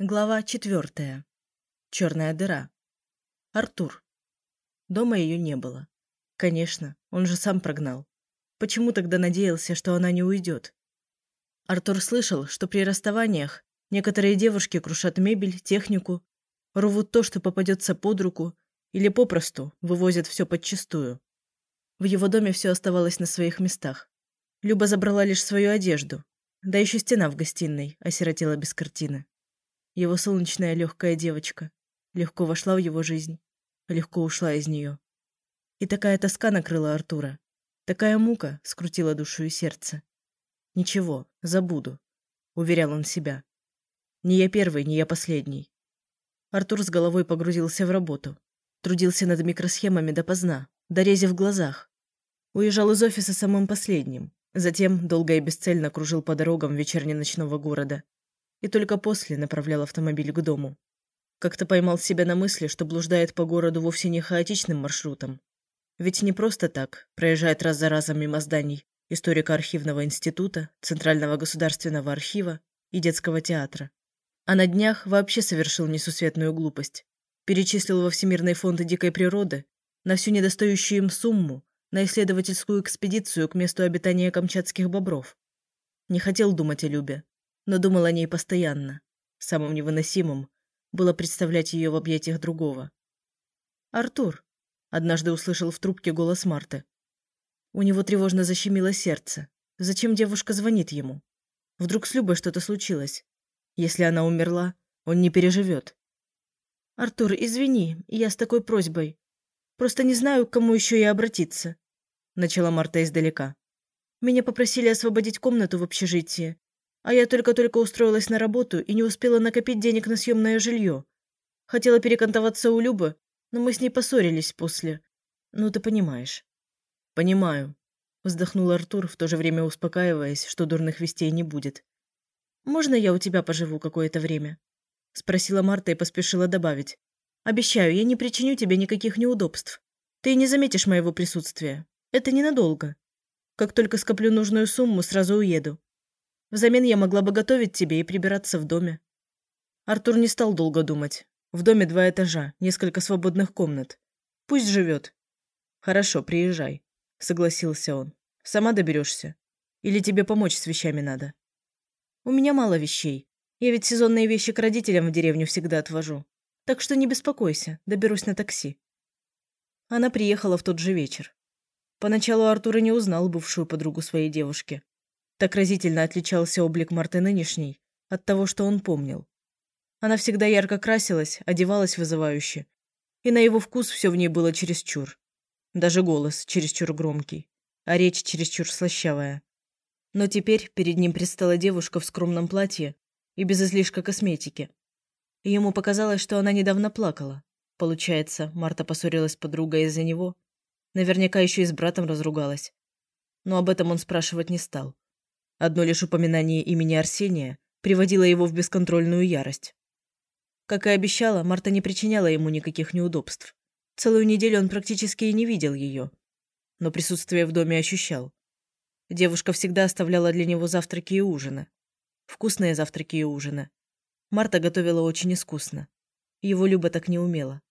Глава четвертая. Черная дыра. Артур. Дома ее не было. Конечно, он же сам прогнал. Почему тогда надеялся, что она не уйдет? Артур слышал, что при расставаниях некоторые девушки крушат мебель, технику, рвут то, что попадется под руку, или попросту вывозят все подчистую. В его доме все оставалось на своих местах. Люба забрала лишь свою одежду, да еще стена в гостиной осиротела без картины. Его солнечная легкая девочка легко вошла в его жизнь, легко ушла из нее. И такая тоска накрыла Артура, такая мука скрутила душу и сердце. «Ничего, забуду», — уверял он себя. «Не я первый, не я последний». Артур с головой погрузился в работу. Трудился над микросхемами допоздна, дорезив в глазах. Уезжал из офиса самым последним. Затем долго и бесцельно кружил по дорогам вечерне-ночного города и только после направлял автомобиль к дому. Как-то поймал себя на мысли, что блуждает по городу вовсе не хаотичным маршрутом. Ведь не просто так проезжает раз за разом мимо зданий историко-архивного института, Центрального государственного архива и детского театра. А на днях вообще совершил несусветную глупость. Перечислил во Всемирный фонд дикой природы на всю недостающую им сумму на исследовательскую экспедицию к месту обитания камчатских бобров. Не хотел думать о Любе, но думал о ней постоянно. Самым невыносимым было представлять ее в объятиях другого. «Артур!» – однажды услышал в трубке голос Марты. У него тревожно защемило сердце. Зачем девушка звонит ему? Вдруг с Любой что-то случилось? Если она умерла, он не переживет. «Артур, извини, я с такой просьбой. Просто не знаю, к кому еще и обратиться», – начала Марта издалека. «Меня попросили освободить комнату в общежитии, а я только-только устроилась на работу и не успела накопить денег на съемное жилье. Хотела перекантоваться у Любы, но мы с ней поссорились после. Ну, ты понимаешь. Понимаю. Вздохнул Артур, в то же время успокаиваясь, что дурных вестей не будет. «Можно я у тебя поживу какое-то время?» Спросила Марта и поспешила добавить. «Обещаю, я не причиню тебе никаких неудобств. Ты не заметишь моего присутствия. Это ненадолго. Как только скоплю нужную сумму, сразу уеду. Взамен я могла бы готовить тебе и прибираться в доме». Артур не стал долго думать. В доме два этажа, несколько свободных комнат. Пусть живет. «Хорошо, приезжай», — согласился он. «Сама доберешься? Или тебе помочь с вещами надо?» «У меня мало вещей. Я ведь сезонные вещи к родителям в деревню всегда отвожу. Так что не беспокойся, доберусь на такси». Она приехала в тот же вечер. Поначалу Артур и не узнал бывшую подругу своей девушки. Так разительно отличался облик Марты нынешней от того, что он помнил. Она всегда ярко красилась, одевалась вызывающе. И на его вкус все в ней было чересчур. Даже голос чересчур громкий, а речь чересчур слащавая. Но теперь перед ним предстала девушка в скромном платье и без излишка косметики. И ему показалось, что она недавно плакала. Получается, Марта поссорилась с подругой из-за него. Наверняка еще и с братом разругалась. Но об этом он спрашивать не стал. Одно лишь упоминание имени Арсения приводило его в бесконтрольную ярость. Как и обещала, Марта не причиняла ему никаких неудобств. Целую неделю он практически и не видел ее. Но присутствие в доме ощущал. Девушка всегда оставляла для него завтраки и ужины. Вкусные завтраки и ужины. Марта готовила очень искусно. Его Люба так не умела.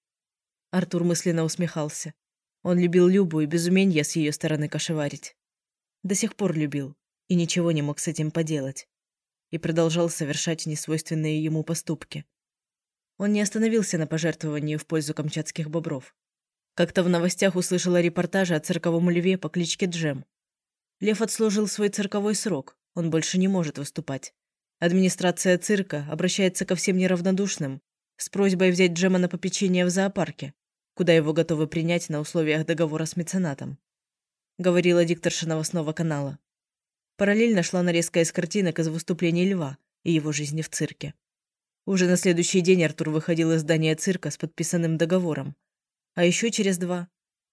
Артур мысленно усмехался. Он любил Любу и без с ее стороны кошеварить. До сих пор любил и ничего не мог с этим поделать. И продолжал совершать несвойственные ему поступки. Он не остановился на пожертвовании в пользу камчатских бобров. Как-то в новостях услышала репортажи о цирковом льве по кличке Джем. Лев отслужил свой цирковой срок, он больше не может выступать. Администрация цирка обращается ко всем неравнодушным с просьбой взять Джема на попечение в зоопарке, куда его готовы принять на условиях договора с меценатом. Говорила дикторша новостного канала. Параллельно шла нарезка из картинок из выступлений Льва и его жизни в цирке. Уже на следующий день Артур выходил из здания цирка с подписанным договором. А еще через два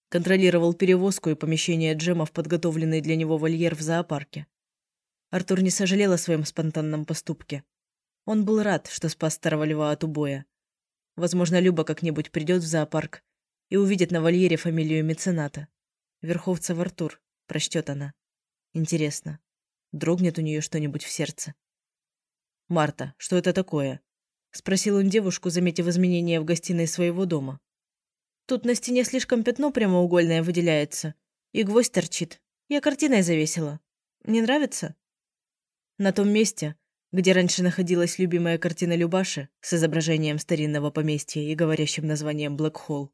контролировал перевозку и помещение Джема в подготовленный для него вольер в зоопарке. Артур не сожалел о своем спонтанном поступке. Он был рад, что спас старого льва от убоя. Возможно, Люба как-нибудь придет в зоопарк и увидит на вольере фамилию мецената. Верховцев Артур, прочтет она. Интересно, Дрогнет у нее что-нибудь в сердце. «Марта, что это такое?» – спросил он девушку, заметив изменения в гостиной своего дома. «Тут на стене слишком пятно прямоугольное выделяется, и гвоздь торчит. Я картиной завесила. Не нравится?» На том месте, где раньше находилась любимая картина Любаши с изображением старинного поместья и говорящим названием «Блэк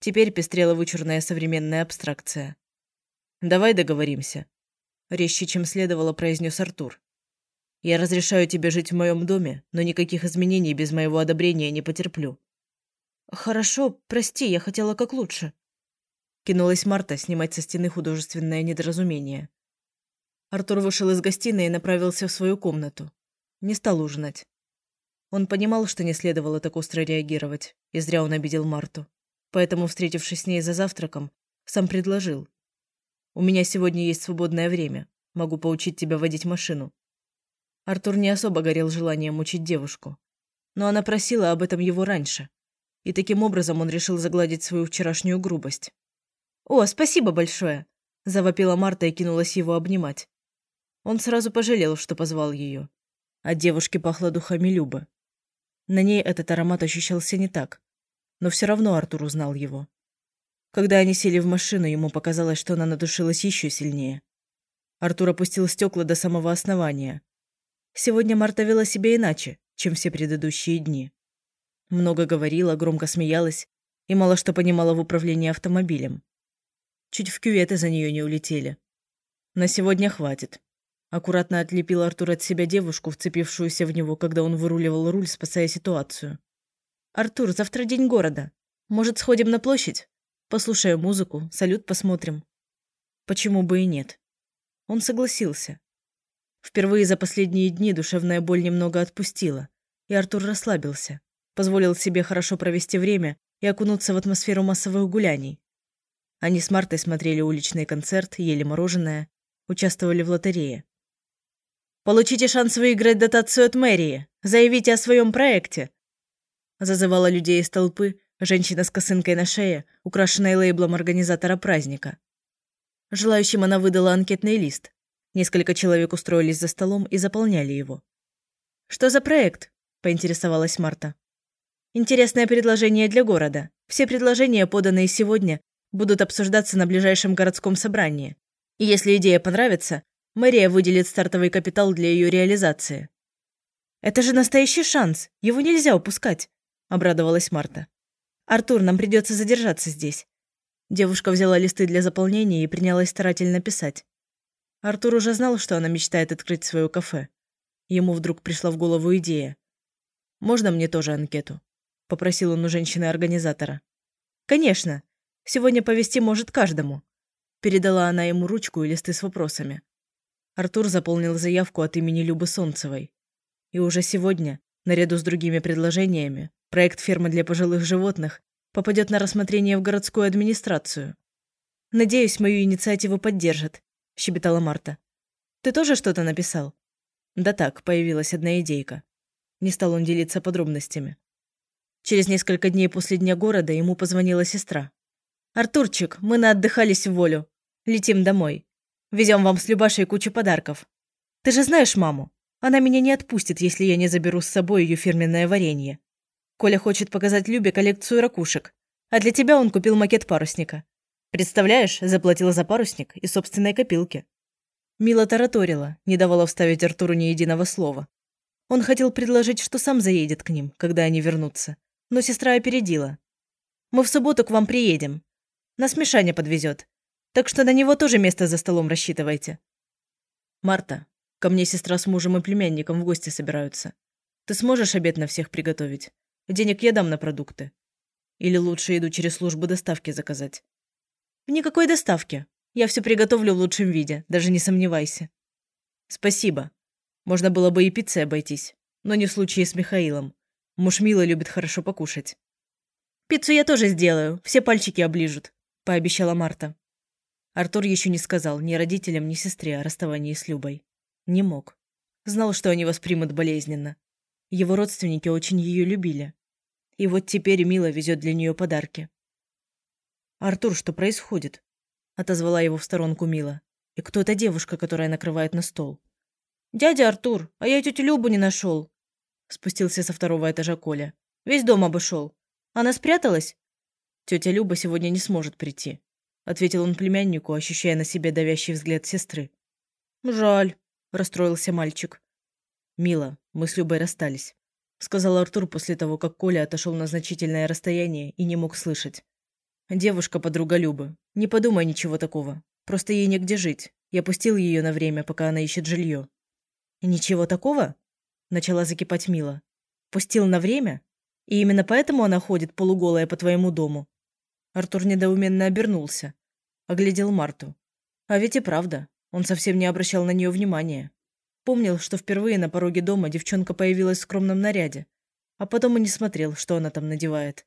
Теперь пестрела вычурная современная абстракция. «Давай договоримся», — резче, чем следовало, произнес Артур. «Я разрешаю тебе жить в моем доме, но никаких изменений без моего одобрения не потерплю». «Хорошо, прости, я хотела как лучше», — кинулась Марта снимать со стены художественное недоразумение. Артур вышел из гостиной и направился в свою комнату. Не стал ужинать. Он понимал, что не следовало так остро реагировать, и зря он обидел Марту. Поэтому, встретившись с ней за завтраком, сам предложил. «У меня сегодня есть свободное время. Могу поучить тебя водить машину». Артур не особо горел желанием учить девушку. Но она просила об этом его раньше. И таким образом он решил загладить свою вчерашнюю грубость. «О, спасибо большое!» – завопила Марта и кинулась его обнимать. Он сразу пожалел, что позвал ее. От девушки пахло духами Любы. На ней этот аромат ощущался не так. Но все равно Артур узнал его. Когда они сели в машину, ему показалось, что она надушилась еще сильнее. Артур опустил стекла до самого основания. Сегодня Марта вела себя иначе, чем все предыдущие дни. Много говорила, громко смеялась и мало что понимала в управлении автомобилем. Чуть в кюветы за нее не улетели. На сегодня хватит. Аккуратно отлепил Артур от себя девушку, вцепившуюся в него, когда он выруливал руль, спасая ситуацию. «Артур, завтра день города. Может, сходим на площадь? Послушаем музыку, салют посмотрим». Почему бы и нет? Он согласился. Впервые за последние дни душевная боль немного отпустила, и Артур расслабился, позволил себе хорошо провести время и окунуться в атмосферу массовых гуляний. Они с Мартой смотрели уличный концерт, ели мороженое, участвовали в лотерее. Получите шанс выиграть дотацию от мэрии. Заявите о своем проекте. Зазывала людей из толпы женщина с косынкой на шее, украшенной лейблом организатора праздника. Желающим она выдала анкетный лист. Несколько человек устроились за столом и заполняли его. «Что за проект?» – поинтересовалась Марта. «Интересное предложение для города. Все предложения, поданные сегодня, будут обсуждаться на ближайшем городском собрании. И если идея понравится, Мэрия выделит стартовый капитал для ее реализации. «Это же настоящий шанс! Его нельзя упускать!» – обрадовалась Марта. «Артур, нам придется задержаться здесь». Девушка взяла листы для заполнения и принялась старательно писать. Артур уже знал, что она мечтает открыть свое кафе. Ему вдруг пришла в голову идея. «Можно мне тоже анкету?» – попросил он у женщины-организатора. «Конечно. Сегодня повести может каждому». Передала она ему ручку и листы с вопросами. Артур заполнил заявку от имени Любы Солнцевой. И уже сегодня, наряду с другими предложениями, проект фермы для пожилых животных попадет на рассмотрение в городскую администрацию. «Надеюсь, мою инициативу поддержат», – щебетала Марта. «Ты тоже что-то написал?» Да так, появилась одна идейка. Не стал он делиться подробностями. Через несколько дней после Дня города ему позвонила сестра. «Артурчик, мы наотдыхались в волю. Летим домой. Везем вам с Любашей кучу подарков. Ты же знаешь маму. Она меня не отпустит, если я не заберу с собой ее фирменное варенье. Коля хочет показать Любе коллекцию ракушек. А для тебя он купил макет парусника. Представляешь, заплатила за парусник и собственной копилки. Мила тараторила, не давала вставить Артуру ни единого слова. Он хотел предложить, что сам заедет к ним, когда они вернутся. Но сестра опередила. «Мы в субботу к вам приедем. Нас Мишаня подвезет. Так что на него тоже место за столом рассчитывайте. Марта, ко мне сестра с мужем и племянником в гости собираются. Ты сможешь обед на всех приготовить? Денег я дам на продукты. Или лучше иду через службу доставки заказать? Никакой доставки. Я все приготовлю в лучшем виде, даже не сомневайся. Спасибо. Можно было бы и пиццей обойтись, но не в случае с Михаилом. Муж Мила любит хорошо покушать. Пиццу я тоже сделаю, все пальчики оближут, пообещала Марта. Артур еще не сказал ни родителям, ни сестре о расставании с Любой. Не мог. Знал, что они воспримут болезненно. Его родственники очень ее любили. И вот теперь Мила везет для нее подарки. «Артур, что происходит?» Отозвала его в сторонку Мила. «И кто эта девушка, которая накрывает на стол?» «Дядя Артур, а я тетю Любу не нашел!» спустился со второго этажа Коля. «Весь дом обошел. Она спряталась?» «Тетя Люба сегодня не сможет прийти», — ответил он племяннику, ощущая на себе давящий взгляд сестры. «Жаль», — расстроился мальчик. «Мила, мы с Любой расстались», — сказал Артур после того, как Коля отошел на значительное расстояние и не мог слышать. «Девушка – подруга Любы. Не подумай ничего такого. Просто ей негде жить. Я пустил ее на время, пока она ищет жилье». «Ничего такого?» – начала закипать Мила. «Пустил на время? И именно поэтому она ходит полуголая по твоему дому?» Артур недоуменно обернулся. Оглядел Марту. А ведь и правда, он совсем не обращал на нее внимания. Помнил, что впервые на пороге дома девчонка появилась в скромном наряде, а потом и не смотрел, что она там надевает.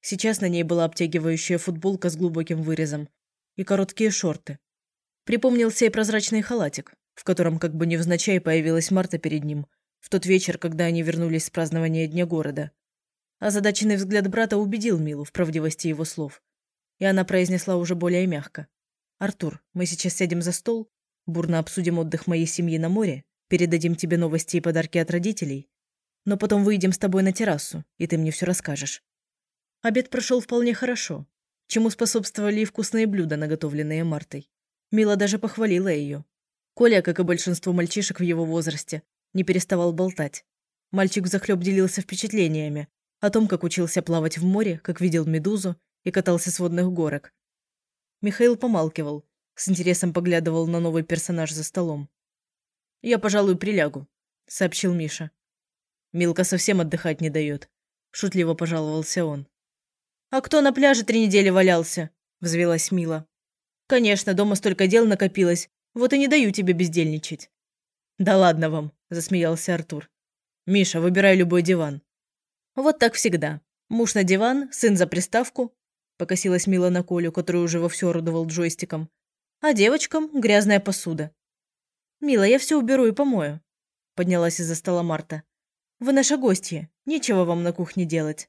Сейчас на ней была обтягивающая футболка с глубоким вырезом и короткие шорты. Припомнился и прозрачный халатик, в котором как бы невзначай появилась Марта перед ним, в тот вечер, когда они вернулись с празднования Дня города. Озадаченный взгляд брата убедил Милу в правдивости его слов, и она произнесла уже более мягко. «Артур, мы сейчас сядем за стол, Бурно обсудим отдых моей семьи на море, передадим тебе новости и подарки от родителей. Но потом выйдем с тобой на террасу, и ты мне все расскажешь. Обед прошел вполне хорошо, чему способствовали и вкусные блюда, наготовленные Мартой. Мила даже похвалила ее. Коля, как и большинство мальчишек в его возрасте, не переставал болтать. Мальчик взахлеб делился впечатлениями о том, как учился плавать в море, как видел медузу и катался с водных горок. Михаил помалкивал, с интересом поглядывал на новый персонаж за столом. «Я, пожалуй, прилягу», — сообщил Миша. «Милка совсем отдыхать не дает», — шутливо пожаловался он. «А кто на пляже три недели валялся?» — взвелась Мила. «Конечно, дома столько дел накопилось, вот и не даю тебе бездельничать». «Да ладно вам», — засмеялся Артур. «Миша, выбирай любой диван». «Вот так всегда. Муж на диван, сын за приставку», — покосилась Мила на Колю, который уже вовсю орудовал джойстиком а девочкам грязная посуда. «Мила, я все уберу и помою», – поднялась из-за стола Марта. «Вы наша гостья, нечего вам на кухне делать».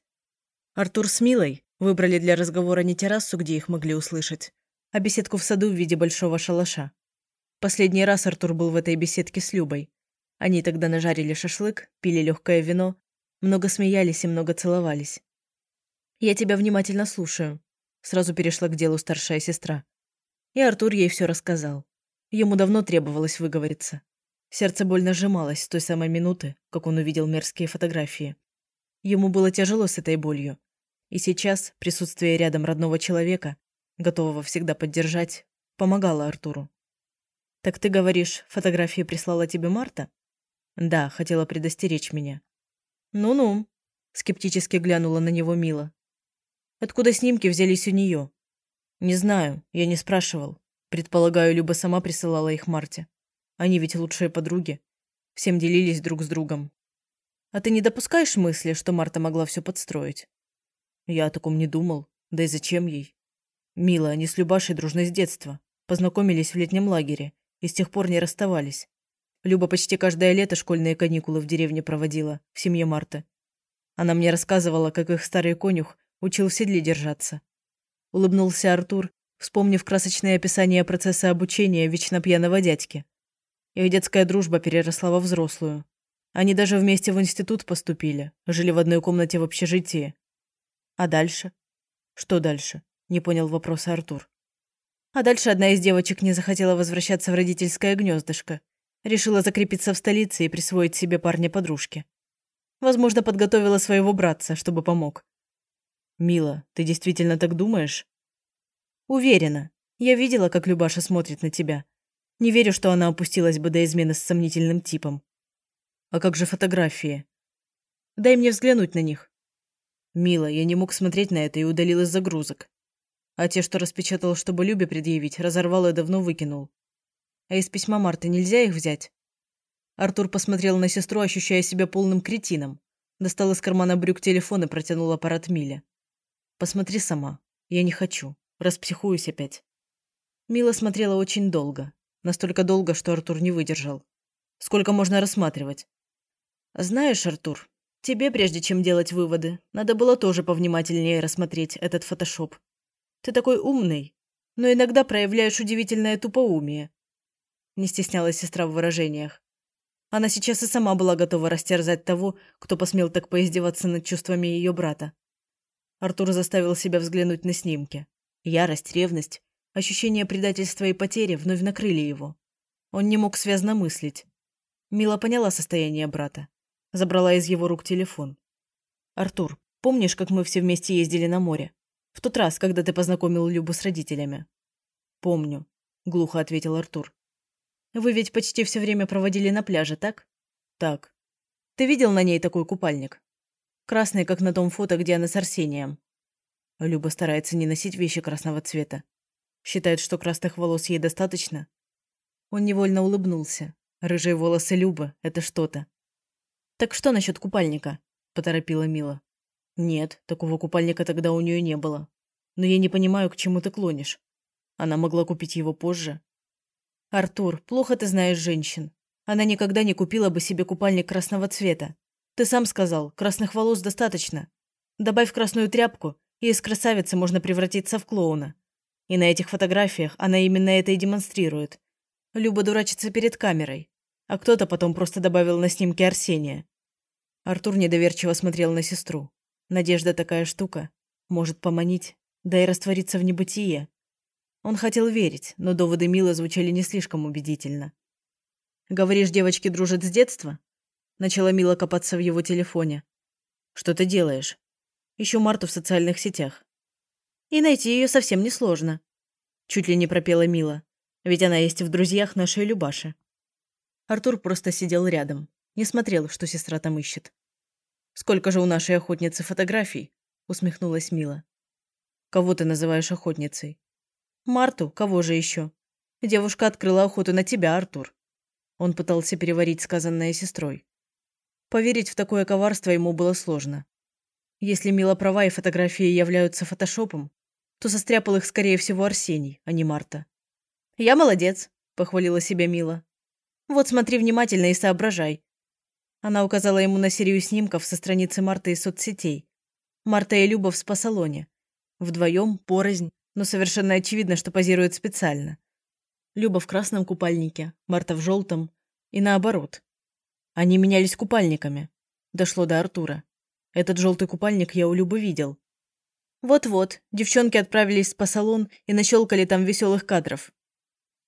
Артур с Милой выбрали для разговора не террасу, где их могли услышать, а беседку в саду в виде большого шалаша. Последний раз Артур был в этой беседке с Любой. Они тогда нажарили шашлык, пили легкое вино, много смеялись и много целовались. «Я тебя внимательно слушаю», – сразу перешла к делу старшая сестра. И Артур ей все рассказал. Ему давно требовалось выговориться. Сердце больно сжималось с той самой минуты, как он увидел мерзкие фотографии. Ему было тяжело с этой болью. И сейчас присутствие рядом родного человека, готового всегда поддержать, помогало Артуру. «Так ты говоришь, фотографии прислала тебе Марта?» «Да, хотела предостеречь меня». «Ну-ну», – скептически глянула на него Мила. «Откуда снимки взялись у нее?» Не знаю, я не спрашивал. Предполагаю, Люба сама присылала их Марте. Они ведь лучшие подруги. Всем делились друг с другом. А ты не допускаешь мысли, что Марта могла все подстроить? Я о таком не думал. Да и зачем ей? Мила, они с Любашей дружны с детства. Познакомились в летнем лагере и с тех пор не расставались. Люба почти каждое лето школьные каникулы в деревне проводила, в семье Марты. Она мне рассказывала, как их старый конюх учил в седле держаться, улыбнулся Артур, вспомнив красочное описание процесса обучения вечно пьяного дядьки. Их детская дружба переросла во взрослую. Они даже вместе в институт поступили, жили в одной комнате в общежитии. А дальше? Что дальше? Не понял вопроса Артур. А дальше одна из девочек не захотела возвращаться в родительское гнездышко. Решила закрепиться в столице и присвоить себе парня-подружки. Возможно, подготовила своего братца, чтобы помог. «Мила, ты действительно так думаешь?» «Уверена. Я видела, как Любаша смотрит на тебя. Не верю, что она опустилась бы до измены с сомнительным типом. А как же фотографии? Дай мне взглянуть на них». «Мила, я не мог смотреть на это и удалил из загрузок. А те, что распечатал, чтобы Любе предъявить, разорвал и давно выкинул. А из письма Марты нельзя их взять?» Артур посмотрел на сестру, ощущая себя полным кретином. Достал из кармана брюк телефон и протянул аппарат Миле. Посмотри сама. Я не хочу. Распсихуюсь опять. Мила смотрела очень долго. Настолько долго, что Артур не выдержал. Сколько можно рассматривать? Знаешь, Артур, тебе, прежде чем делать выводы, надо было тоже повнимательнее рассмотреть этот фотошоп. Ты такой умный, но иногда проявляешь удивительное тупоумие. Не стеснялась сестра в выражениях. Она сейчас и сама была готова растерзать того, кто посмел так поиздеваться над чувствами ее брата. Артур заставил себя взглянуть на снимки. Ярость, ревность, ощущение предательства и потери вновь накрыли его. Он не мог связно мыслить. Мила поняла состояние брата. Забрала из его рук телефон. «Артур, помнишь, как мы все вместе ездили на море? В тот раз, когда ты познакомил Любу с родителями?» «Помню», – глухо ответил Артур. Вы ведь почти все время проводили на пляже, так? Так. Ты видел на ней такой купальник? Красный, как на том фото, где она с Арсением. Люба старается не носить вещи красного цвета. Считает, что красных волос ей достаточно. Он невольно улыбнулся. Рыжие волосы Любы – это что-то. «Так что насчет купальника?» – поторопила Мила. «Нет, такого купальника тогда у нее не было. Но я не понимаю, к чему ты клонишь. Она могла купить его позже. «Артур, плохо ты знаешь женщин. Она никогда не купила бы себе купальник красного цвета. Ты сам сказал, красных волос достаточно. Добавь красную тряпку, и из красавицы можно превратиться в клоуна. И на этих фотографиях она именно это и демонстрирует. Люба дурачится перед камерой. А кто-то потом просто добавил на снимке Арсения. Артур недоверчиво смотрел на сестру. Надежда такая штука. Может поманить, да и раствориться в небытие. Он хотел верить, но доводы Милы звучали не слишком убедительно. «Говоришь, девочки дружат с детства?» Начала Мила копаться в его телефоне. «Что ты делаешь?» «Ищу Марту в социальных сетях». «И найти ее совсем несложно», – чуть ли не пропела Мила. «Ведь она есть в друзьях нашей Любаши». Артур просто сидел рядом, не смотрел, что сестра там ищет. «Сколько же у нашей охотницы фотографий?» – усмехнулась Мила. «Кого ты называешь охотницей?» Марту, кого же еще? Девушка открыла охоту на тебя, Артур. Он пытался переварить сказанное сестрой. Поверить в такое коварство ему было сложно. Если Мила права и фотографии являются фотошопом, то состряпал их, скорее всего, Арсений, а не Марта. «Я молодец», – похвалила себя Мила. «Вот смотри внимательно и соображай». Она указала ему на серию снимков со страницы Марты из соцсетей. Марта и Люба в спа-салоне. Вдвоем, порознь, но совершенно очевидно, что позирует специально. Люба в красном купальнике, Марта в желтом. И наоборот. Они менялись купальниками. Дошло до Артура. Этот желтый купальник я у Любы видел. Вот-вот, девчонки отправились в спа-салон и нащелкали там веселых кадров.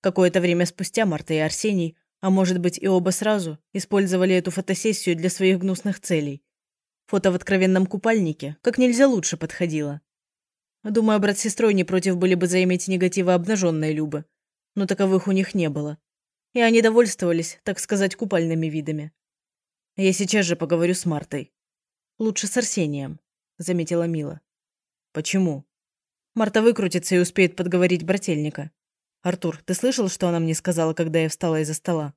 Какое-то время спустя Марта и Арсений, а может быть и оба сразу, использовали эту фотосессию для своих гнусных целей. Фото в откровенном купальнике как нельзя лучше подходило. Думаю, брат с сестрой не против были бы заиметь негативы обнаженной Любы, но таковых у них не было. И они довольствовались, так сказать, купальными видами. Я сейчас же поговорю с Мартой. Лучше с Арсением, заметила Мила. Почему? Марта выкрутится и успеет подговорить брательника. Артур, ты слышал, что она мне сказала, когда я встала из-за стола?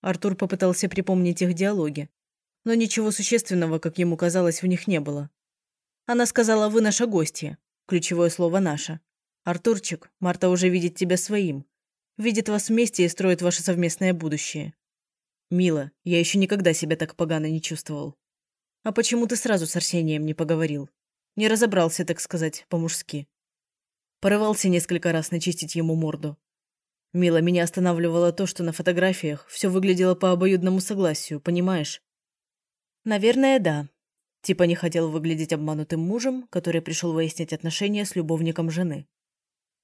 Артур попытался припомнить их диалоги, но ничего существенного, как ему казалось, в них не было. Она сказала, вы наша гостья. Ключевое слово «наша». Артурчик, Марта уже видит тебя своим. Видит вас вместе и строит ваше совместное будущее. Мила, я еще никогда себя так погано не чувствовал. А почему ты сразу с Арсением не поговорил? Не разобрался, так сказать, по-мужски. Порывался несколько раз начистить ему морду. Мила, меня останавливало то, что на фотографиях все выглядело по обоюдному согласию, понимаешь? Наверное, да. Типа не хотел выглядеть обманутым мужем, который пришел выяснить отношения с любовником жены.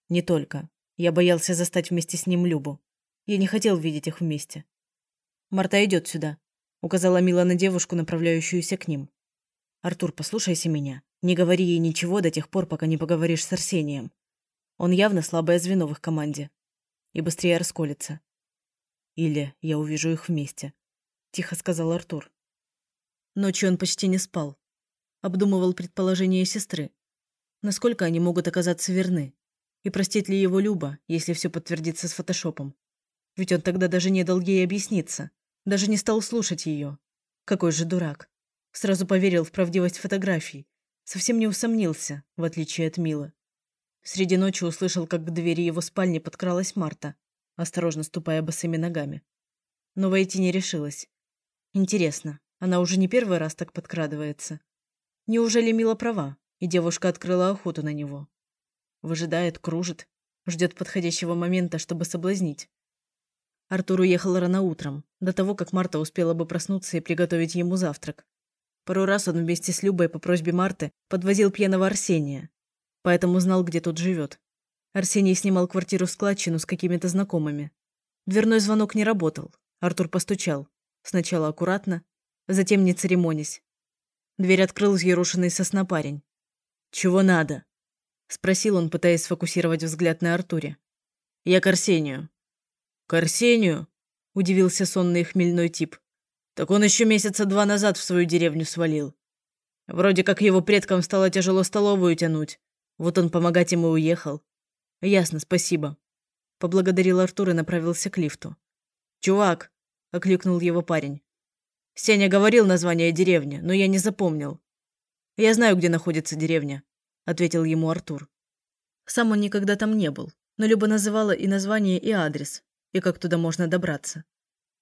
Не только. Я боялся застать вместе с ним Любу. Я не хотел видеть их вместе. «Марта идет сюда», — указала Мила на девушку, направляющуюся к ним. «Артур, послушайся меня. Не говори ей ничего до тех пор, пока не поговоришь с Арсением. Он явно слабое звено в их команде. И быстрее расколется. Или я увижу их вместе», — тихо сказал Артур. Ночью он почти не спал. Обдумывал предположения сестры. Насколько они могут оказаться верны? И простит ли его Люба, если все подтвердится с фотошопом? Ведь он тогда даже не дал ей объясниться. Даже не стал слушать ее. Какой же дурак. Сразу поверил в правдивость фотографий. Совсем не усомнился, в отличие от Милы. Среди ночи услышал, как к двери его спальни подкралась Марта, осторожно ступая босыми ногами. Но войти не решилась. Интересно, она уже не первый раз так подкрадывается. Неужели Мила права, и девушка открыла охоту на него? Выжидает, кружит, ждет подходящего момента, чтобы соблазнить. Артур уехал рано утром, до того, как Марта успела бы проснуться и приготовить ему завтрак. Пару раз он вместе с Любой по просьбе Марты подвозил пьяного Арсения, поэтому знал, где тот живет. Арсений снимал квартиру в складчину с какими-то знакомыми. Дверной звонок не работал. Артур постучал. Сначала аккуратно, затем не церемонясь. Дверь открыл взъерошенный сосна парень. «Чего надо?» – спросил он, пытаясь сфокусировать взгляд на Артуре. «Я к Арсению». «К Арсению?» – удивился сонный хмельной тип. «Так он еще месяца два назад в свою деревню свалил. Вроде как его предкам стало тяжело столовую тянуть. Вот он помогать ему уехал. Ясно, спасибо». Поблагодарил Артур и направился к лифту. «Чувак!» – окликнул его парень. «Сеня говорил название деревни, но я не запомнил. «Я знаю, где находится деревня», – ответил ему Артур. Сам он никогда там не был, но Люба называла и название, и адрес, и как туда можно добраться.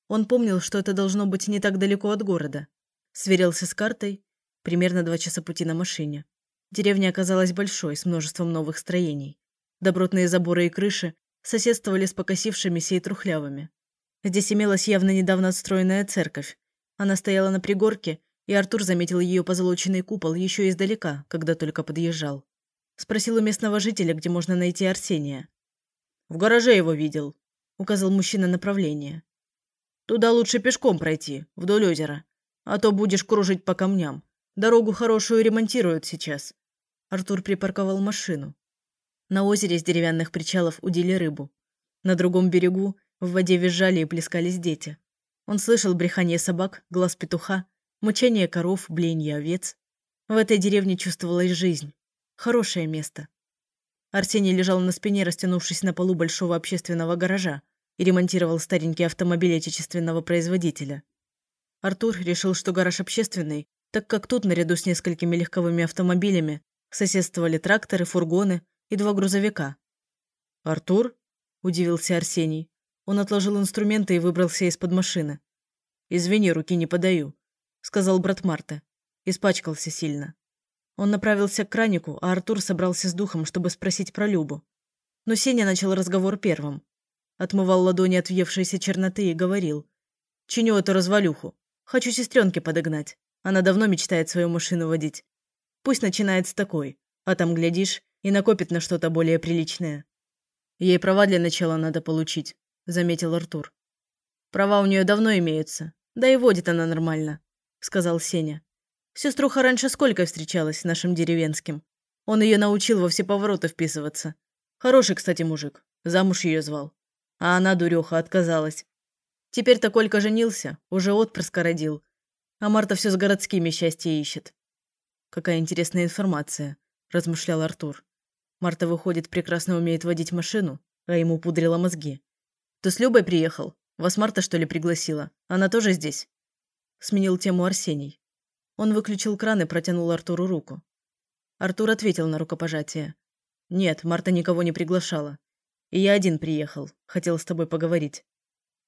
Он помнил, что это должно быть не так далеко от города. Сверился с картой, примерно два часа пути на машине. Деревня оказалась большой, с множеством новых строений. Добротные заборы и крыши соседствовали с покосившимися и трухлявыми. Здесь имелась явно недавно отстроенная церковь. Она стояла на пригорке и Артур заметил ее позолоченный купол еще издалека, когда только подъезжал. Спросил у местного жителя, где можно найти Арсения. «В гараже его видел», – указал мужчина направление. «Туда лучше пешком пройти, вдоль озера, а то будешь кружить по камням. Дорогу хорошую ремонтируют сейчас». Артур припарковал машину. На озере с деревянных причалов удили рыбу. На другом берегу в воде визжали и плескались дети. Он слышал брехание собак, глаз петуха Мучение коров, бленье овец. В этой деревне чувствовалась жизнь. Хорошее место. Арсений лежал на спине, растянувшись на полу большого общественного гаража, и ремонтировал старенький автомобиль отечественного производителя. Артур решил, что гараж общественный, так как тут, наряду с несколькими легковыми автомобилями, соседствовали тракторы, фургоны и два грузовика. «Артур?» – удивился Арсений. Он отложил инструменты и выбрался из-под машины. «Извини, руки не подаю сказал брат Марта. Испачкался сильно. Он направился к кранику, а Артур собрался с духом, чтобы спросить про Любу. Но Сеня начал разговор первым. Отмывал ладони от въевшейся черноты и говорил. «Чиню эту развалюху. Хочу сестренке подогнать. Она давно мечтает свою машину водить. Пусть начинает с такой, а там, глядишь, и накопит на что-то более приличное. Ей права для начала надо получить», – заметил Артур. «Права у нее давно имеются, да и водит она нормально. – сказал Сеня. «Сеструха раньше сколько встречалась с нашим деревенским. Он ее научил во все повороты вписываться. Хороший, кстати, мужик. Замуж ее звал. А она, дуреха, отказалась. Теперь-то Колька женился, уже отпрыска родил. А Марта все с городскими счастье ищет». «Какая интересная информация», – размышлял Артур. Марта, выходит, прекрасно умеет водить машину, а ему пудрила мозги. «Ты с Любой приехал? Вас Марта, что ли, пригласила? Она тоже здесь?» Сменил тему Арсений. Он выключил кран и протянул Артуру руку. Артур ответил на рукопожатие. «Нет, Марта никого не приглашала. И я один приехал. Хотел с тобой поговорить».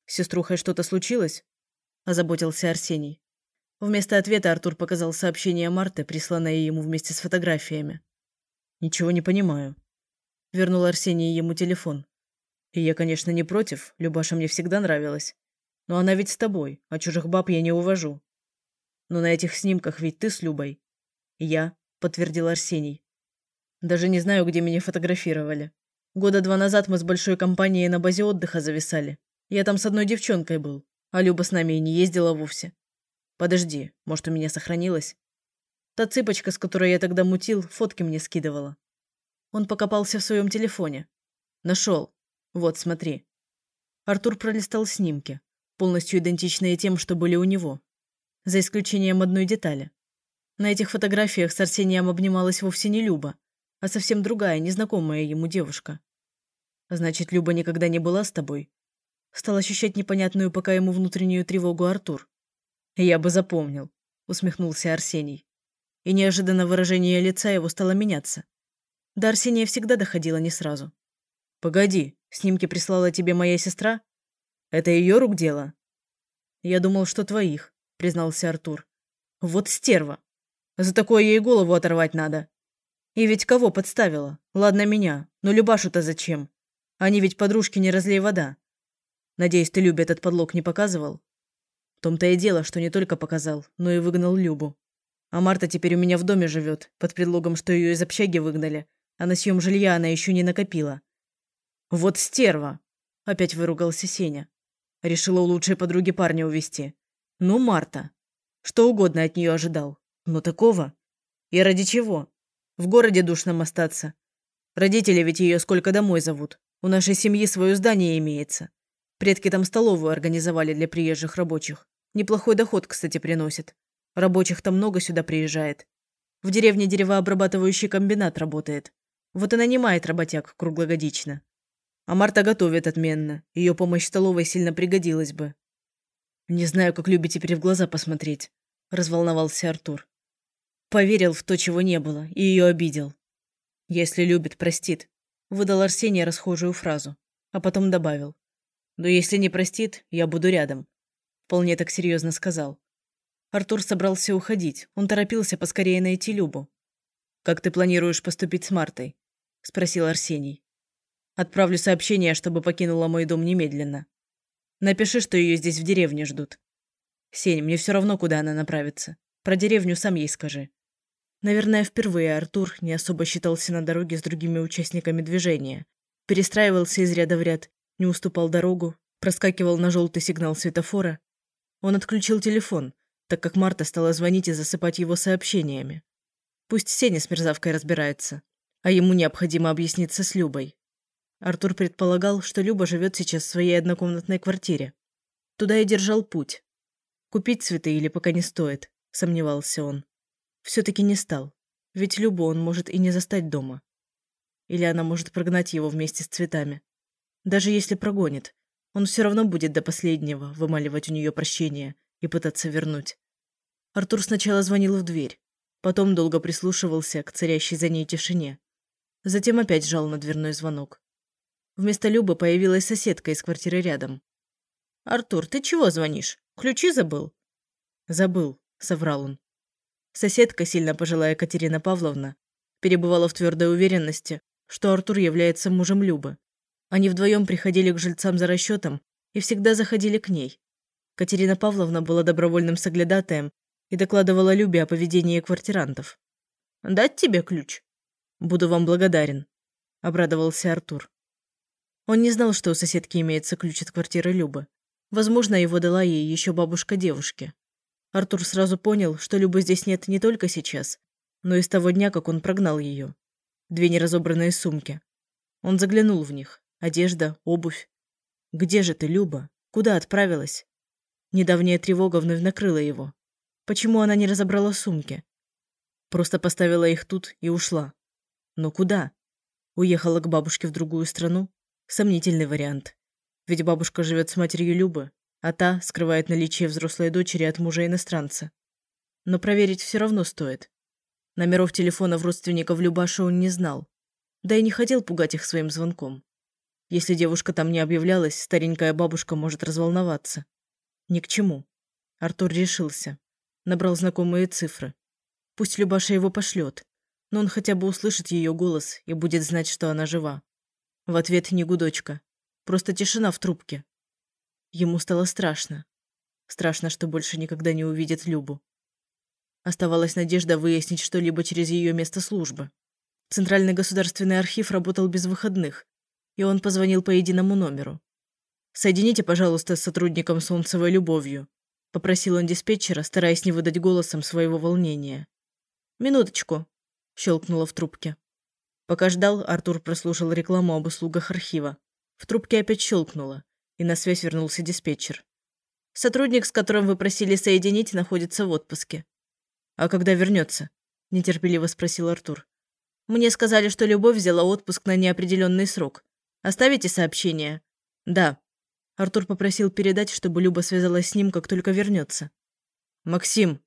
«С сеструхой что-то случилось?» – озаботился Арсений. Вместо ответа Артур показал сообщение Марты, присланное ему вместе с фотографиями. «Ничего не понимаю». Вернул Арсений ему телефон. «И я, конечно, не против. Любаша мне всегда нравилась. Но она ведь с тобой, а чужих баб я не увожу. Но на этих снимках ведь ты с Любой. Я, подтвердил Арсений. Даже не знаю, где меня фотографировали. Года два назад мы с большой компанией на базе отдыха зависали. Я там с одной девчонкой был, а Люба с нами и не ездила вовсе. Подожди, может, у меня сохранилось? Та цыпочка, с которой я тогда мутил, фотки мне скидывала. Он покопался в своем телефоне. Нашел. Вот, смотри. Артур пролистал снимки полностью идентичные тем, что были у него. За исключением одной детали. На этих фотографиях с Арсением обнималась вовсе не Люба, а совсем другая, незнакомая ему девушка. Значит, Люба никогда не была с тобой? Стал ощущать непонятную пока ему внутреннюю тревогу Артур. «Я бы запомнил», — усмехнулся Арсений. И неожиданно выражение лица его стало меняться. До Арсения всегда доходило не сразу. «Погоди, снимки прислала тебе моя сестра?» Это ее рук дело?» «Я думал, что твоих», — признался Артур. «Вот стерва. За такое ей голову оторвать надо. И ведь кого подставила? Ладно меня, но Любашу-то зачем? Они ведь подружки не разлей вода. Надеюсь, ты Любе этот подлог не показывал? В том-то и дело, что не только показал, но и выгнал Любу. А Марта теперь у меня в доме живет, под предлогом, что ее из общаги выгнали, а на съем жилья она еще не накопила. «Вот стерва!» – опять выругался Сеня. Решила у лучшей подруги парня увести. Ну, Марта. Что угодно от нее ожидал. Но такого? И ради чего? В городе душном остаться. Родители ведь ее сколько домой зовут. У нашей семьи свое здание имеется. Предки там столовую организовали для приезжих рабочих. Неплохой доход, кстати, приносит. Рабочих там много сюда приезжает. В деревне деревообрабатывающий комбинат работает. Вот и нанимает работяг круглогодично. А Марта готовит отменно. Ее помощь столовой сильно пригодилась бы. «Не знаю, как любите теперь в глаза посмотреть», – разволновался Артур. Поверил в то, чего не было, и ее обидел. «Если любит, простит», – выдал Арсений расхожую фразу, а потом добавил. «Но если не простит, я буду рядом», – вполне так серьезно сказал. Артур собрался уходить, он торопился поскорее найти Любу. «Как ты планируешь поступить с Мартой?» – спросил Арсений. «Отправлю сообщение, чтобы покинула мой дом немедленно. Напиши, что ее здесь в деревне ждут. Сень, мне все равно, куда она направится. Про деревню сам ей скажи. Наверное, впервые Артур не особо считался на дороге с другими участниками движения. Перестраивался из ряда в ряд, не уступал дорогу, проскакивал на желтый сигнал светофора. Он отключил телефон, так как Марта стала звонить и засыпать его сообщениями. Пусть Сеня с мерзавкой разбирается, а ему необходимо объясниться с Любой. Артур предполагал, что Люба живет сейчас в своей однокомнатной квартире. Туда и держал путь. Купить цветы или пока не стоит, сомневался он. Все-таки не стал, ведь Любу он может и не застать дома. Или она может прогнать его вместе с цветами. Даже если прогонит, он все равно будет до последнего вымаливать у нее прощение и пытаться вернуть. Артур сначала звонил в дверь, потом долго прислушивался к царящей за ней тишине. Затем опять жал на дверной звонок. Вместо Любы появилась соседка из квартиры рядом. «Артур, ты чего звонишь? Ключи забыл?» «Забыл», — соврал он. Соседка, сильно пожилая Катерина Павловна, перебывала в твердой уверенности, что Артур является мужем Любы. Они вдвоем приходили к жильцам за расчетом и всегда заходили к ней. Катерина Павловна была добровольным соглядатаем и докладывала Любе о поведении квартирантов. «Дать тебе ключ?» «Буду вам благодарен», — обрадовался Артур. Он не знал, что у соседки имеется ключ от квартиры Любы. Возможно, его дала ей еще бабушка девушки. Артур сразу понял, что Любы здесь нет не только сейчас, но и с того дня, как он прогнал ее. Две неразобранные сумки. Он заглянул в них. Одежда, обувь. «Где же ты, Люба? Куда отправилась?» Недавняя тревога вновь накрыла его. Почему она не разобрала сумки? Просто поставила их тут и ушла. Но куда? Уехала к бабушке в другую страну? Сомнительный вариант. Ведь бабушка живет с матерью Любы, а та скрывает наличие взрослой дочери от мужа-иностранца. Но проверить все равно стоит. Номеров телефонов родственников Любаши он не знал. Да и не хотел пугать их своим звонком. Если девушка там не объявлялась, старенькая бабушка может разволноваться. Ни к чему. Артур решился. Набрал знакомые цифры. Пусть Любаша его пошлет, но он хотя бы услышит ее голос и будет знать, что она жива. В ответ не гудочка. Просто тишина в трубке. Ему стало страшно. Страшно, что больше никогда не увидит Любу. Оставалась надежда выяснить что-либо через ее место службы. Центральный государственный архив работал без выходных, и он позвонил по единому номеру. «Соедините, пожалуйста, с сотрудником Солнцевой любовью», – попросил он диспетчера, стараясь не выдать голосом своего волнения. «Минуточку», – щелкнуло в трубке. Пока ждал, Артур прослушал рекламу об услугах архива. В трубке опять щелкнуло, и на связь вернулся диспетчер. «Сотрудник, с которым вы просили соединить, находится в отпуске». «А когда вернется?» – нетерпеливо спросил Артур. «Мне сказали, что Любовь взяла отпуск на неопределенный срок. Оставите сообщение?» «Да». Артур попросил передать, чтобы Люба связалась с ним, как только вернется. «Максим!»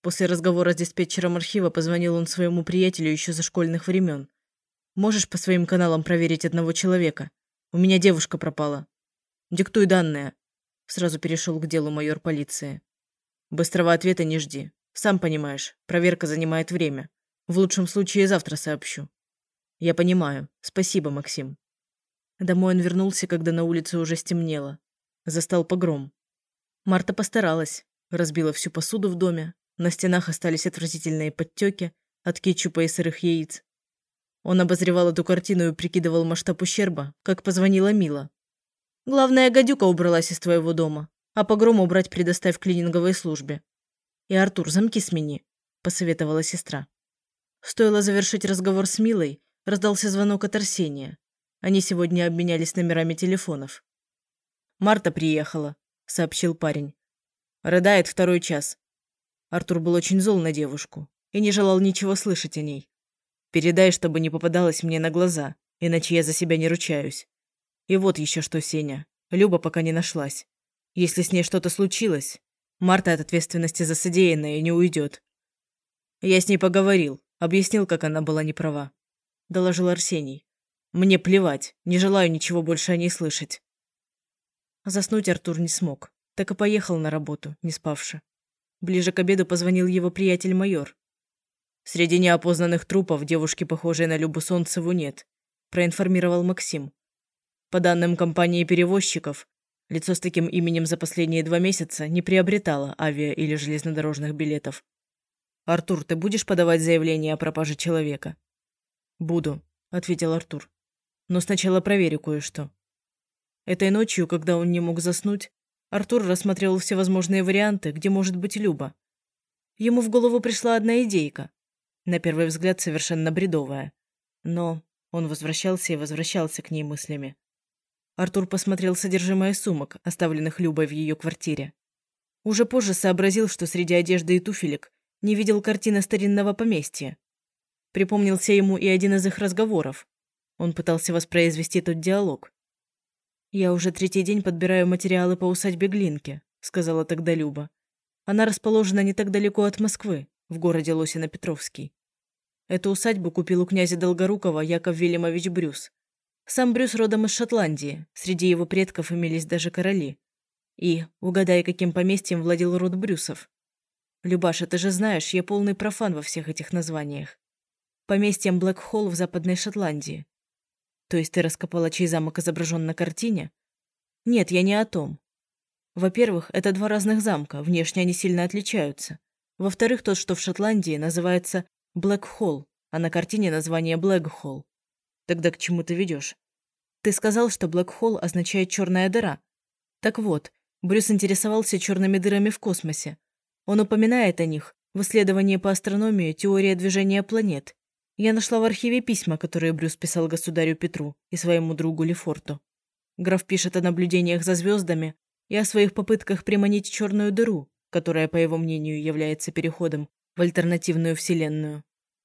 После разговора с диспетчером архива позвонил он своему приятелю еще за школьных времен. Можешь по своим каналам проверить одного человека? У меня девушка пропала. Диктуй данные. Сразу перешел к делу майор полиции. Быстрого ответа не жди. Сам понимаешь, проверка занимает время. В лучшем случае завтра сообщу. Я понимаю. Спасибо, Максим. Домой он вернулся, когда на улице уже стемнело. Застал погром. Марта постаралась. Разбила всю посуду в доме. На стенах остались отвратительные подтеки от кетчупа и сырых яиц. Он обозревал эту картину и прикидывал масштаб ущерба, как позвонила Мила. «Главное, гадюка убралась из твоего дома, а погром убрать предоставь клининговой службе. И, Артур, замки смени», – посоветовала сестра. Стоило завершить разговор с Милой, раздался звонок от Арсения. Они сегодня обменялись номерами телефонов. «Марта приехала», – сообщил парень. «Рыдает второй час». Артур был очень зол на девушку и не желал ничего слышать о ней. Передай, чтобы не попадалась мне на глаза, иначе я за себя не ручаюсь. И вот еще что, Сеня. Люба пока не нашлась. Если с ней что-то случилось, Марта от ответственности за содеянное не уйдет. Я с ней поговорил, объяснил, как она была неправа. Доложил Арсений. Мне плевать, не желаю ничего больше о ней слышать. Заснуть Артур не смог, так и поехал на работу, не спавши. Ближе к обеду позвонил его приятель-майор. Среди неопознанных трупов девушки, похожей на Любу Солнцеву, нет, проинформировал Максим. По данным компании перевозчиков, лицо с таким именем за последние два месяца не приобретало авиа- или железнодорожных билетов. «Артур, ты будешь подавать заявление о пропаже человека?» «Буду», — ответил Артур. «Но сначала проверю кое-что». Этой ночью, когда он не мог заснуть, Артур рассматривал всевозможные варианты, где может быть Люба. Ему в голову пришла одна идейка. На первый взгляд совершенно бредовая. Но он возвращался и возвращался к ней мыслями. Артур посмотрел содержимое сумок, оставленных Любой в ее квартире. Уже позже сообразил, что среди одежды и туфелек не видел картины старинного поместья. Припомнился ему и один из их разговоров. Он пытался воспроизвести тот диалог. «Я уже третий день подбираю материалы по усадьбе Глинки», — сказала тогда Люба. «Она расположена не так далеко от Москвы в городе Лосино-Петровский. Эту усадьбу купил у князя Долгорукова Яков Велимович Брюс. Сам Брюс родом из Шотландии, среди его предков имелись даже короли. И, угадай, каким поместьем владел род Брюсов. Любаша, ты же знаешь, я полный профан во всех этих названиях. Поместьем Блэк-Холл в Западной Шотландии. То есть ты раскопала, чей замок изображен на картине? Нет, я не о том. Во-первых, это два разных замка, внешне они сильно отличаются. Во-вторых, тот, что в Шотландии, называется Блэк Холл, а на картине название Блэк Холл. Тогда к чему ты ведешь? Ты сказал, что Блэк Холл означает черная дыра. Так вот, Брюс интересовался черными дырами в космосе. Он упоминает о них в исследовании по астрономии «Теория движения планет». Я нашла в архиве письма, которые Брюс писал государю Петру и своему другу Лефорту. Граф пишет о наблюдениях за звездами и о своих попытках приманить черную дыру, которая, по его мнению, является переходом в альтернативную вселенную.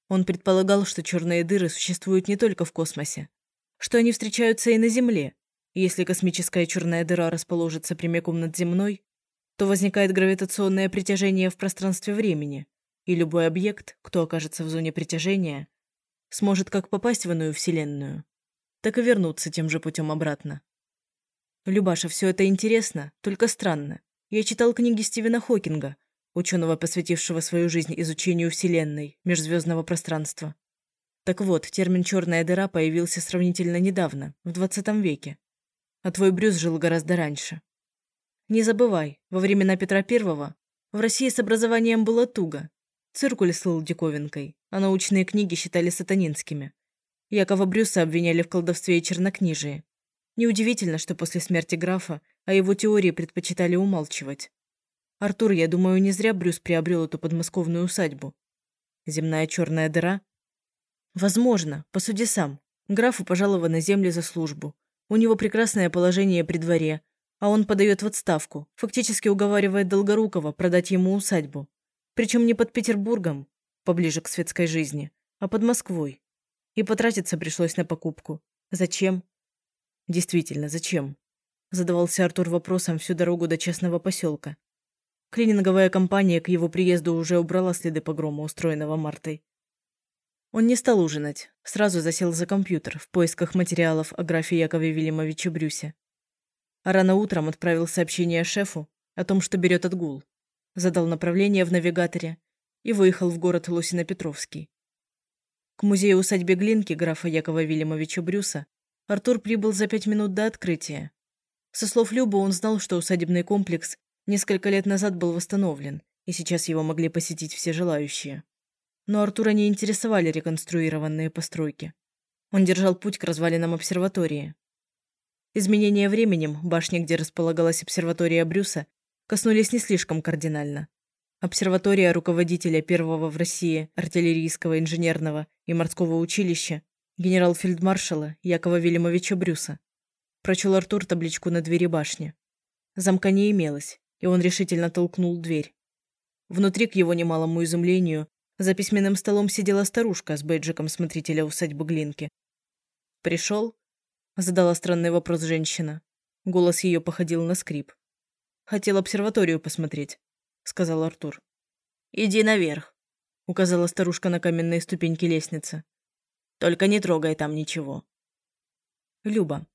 Он предполагал, что черные дыры существуют не только в космосе, что они встречаются и на Земле. Если космическая черная дыра расположится прямиком над земной, то возникает гравитационное притяжение в пространстве времени, и любой объект, кто окажется в зоне притяжения, сможет как попасть в иную вселенную, так и вернуться тем же путем обратно. Любаша, все это интересно, только странно. Я читал книги Стивена Хокинга, ученого, посвятившего свою жизнь изучению Вселенной, межзвездного пространства. Так вот, термин «черная дыра» появился сравнительно недавно, в 20 веке. А твой Брюс жил гораздо раньше. Не забывай, во времена Петра I в России с образованием было туго. Циркуль слыл диковинкой, а научные книги считали сатанинскими. Якова Брюса обвиняли в колдовстве и чернокнижии. Неудивительно, что после смерти графа а его теории предпочитали умалчивать. Артур, я думаю, не зря Брюс приобрел эту подмосковную усадьбу. Земная черная дыра? Возможно, посуди сам. Графу пожалованы земли за службу. У него прекрасное положение при дворе, а он подает в отставку, фактически уговаривает Долгорукова продать ему усадьбу. Причем не под Петербургом, поближе к светской жизни, а под Москвой. И потратиться пришлось на покупку. Зачем? Действительно, зачем? Задавался Артур вопросом всю дорогу до частного поселка. Клининговая компания к его приезду уже убрала следы погрома, устроенного Мартой. Он не стал ужинать, сразу засел за компьютер в поисках материалов о графе Якове Велимовиче Брюсе. А рано утром отправил сообщение шефу о том, что берет отгул. Задал направление в навигаторе и выехал в город Лосино-Петровский. К музею-усадьбе Глинки графа Якова Велимовича Брюса Артур прибыл за пять минут до открытия Со слов Любы он знал, что усадебный комплекс несколько лет назад был восстановлен, и сейчас его могли посетить все желающие. Но Артура не интересовали реконструированные постройки. Он держал путь к развалинам обсерватории. Изменения временем башни, где располагалась обсерватория Брюса, коснулись не слишком кардинально. Обсерватория руководителя первого в России артиллерийского инженерного и морского училища генерал-фельдмаршала Якова Велимовича Брюса. Прочел Артур табличку на двери башни. Замка не имелось, и он решительно толкнул дверь. Внутри, к его немалому изумлению, за письменным столом сидела старушка с бейджиком смотрителя усадьбы Глинки. «Пришел?» – задала странный вопрос женщина. Голос ее походил на скрип. «Хотел обсерваторию посмотреть», – сказал Артур. «Иди наверх», – указала старушка на каменные ступеньки лестницы. «Только не трогай там ничего». Люба.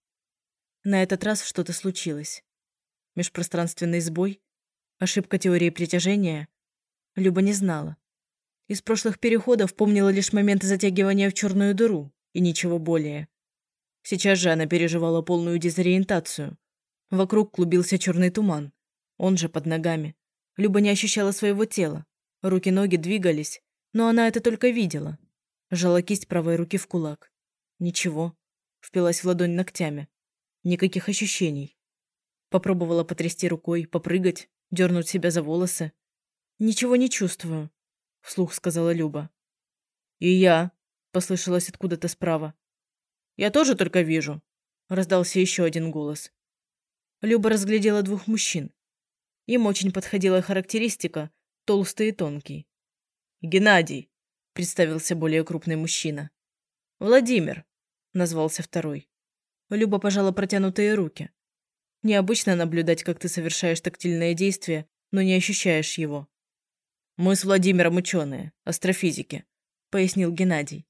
На этот раз что-то случилось. Межпространственный сбой? Ошибка теории притяжения? Люба не знала. Из прошлых переходов помнила лишь момент затягивания в черную дыру, и ничего более. Сейчас же она переживала полную дезориентацию. Вокруг клубился черный туман. Он же под ногами. Люба не ощущала своего тела. Руки-ноги двигались, но она это только видела. Жала кисть правой руки в кулак. Ничего. Впилась в ладонь ногтями. Никаких ощущений. Попробовала потрясти рукой, попрыгать, дернуть себя за волосы. «Ничего не чувствую», — вслух сказала Люба. «И я», — послышалось откуда-то справа. «Я тоже только вижу», — раздался еще один голос. Люба разглядела двух мужчин. Им очень подходила характеристика толстый и тонкий. «Геннадий», — представился более крупный мужчина. «Владимир», — назвался второй. Люба пожала протянутые руки. Необычно наблюдать, как ты совершаешь тактильное действие, но не ощущаешь его. «Мы с Владимиром ученые, астрофизики», — пояснил Геннадий.